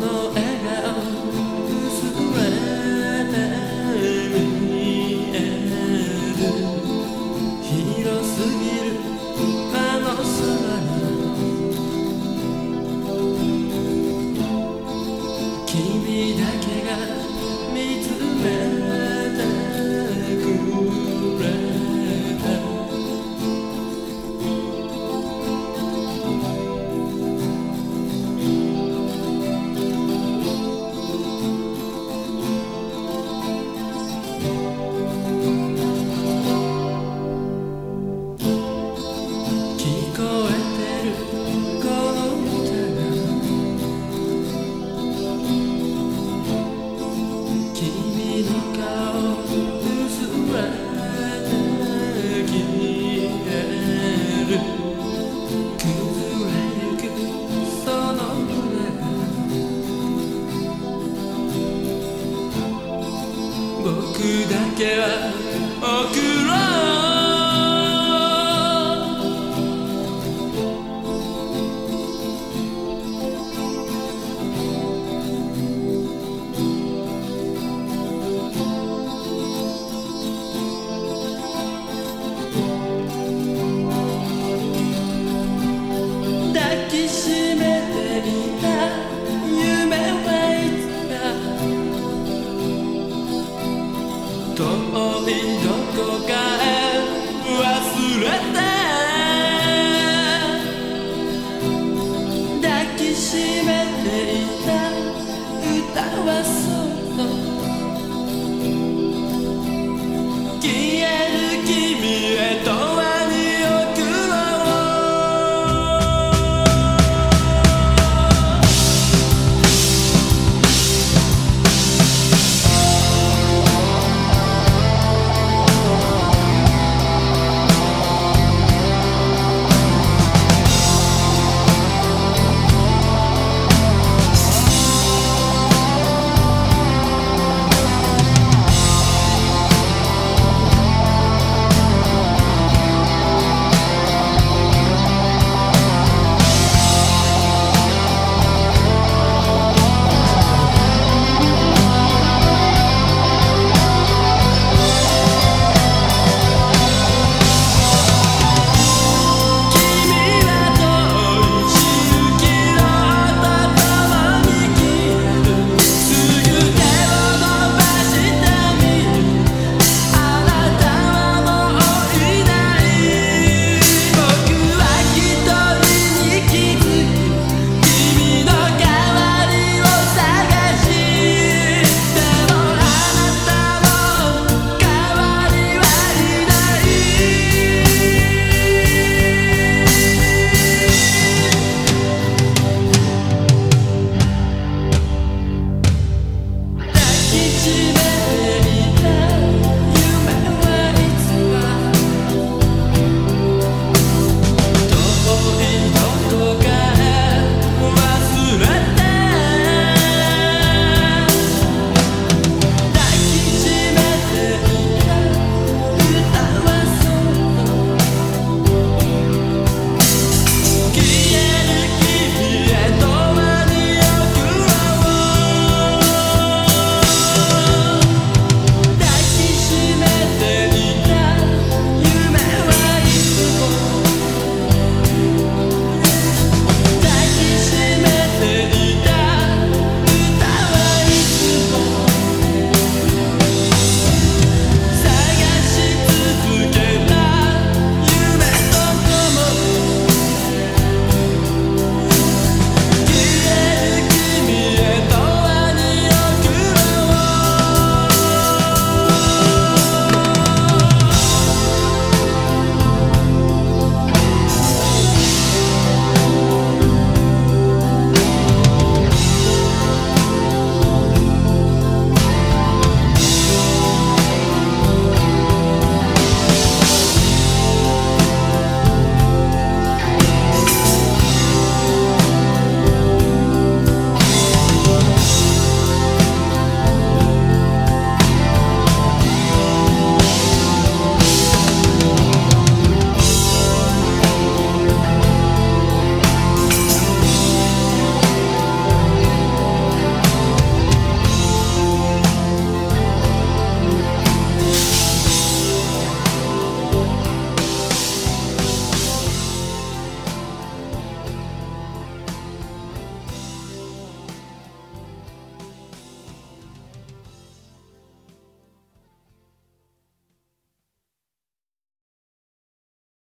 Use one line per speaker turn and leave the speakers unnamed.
no. だけは僕